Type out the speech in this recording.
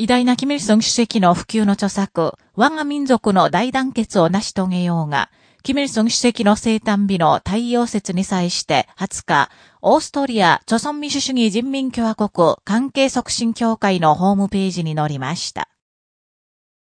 偉大なキミルソン主席の普及の著作、我が民族の大団結を成し遂げようが、キミルソン主席の生誕日の太陽節に際して20日、オーストリア、著存民主主義人民共和国関係促進協会のホームページに載りました。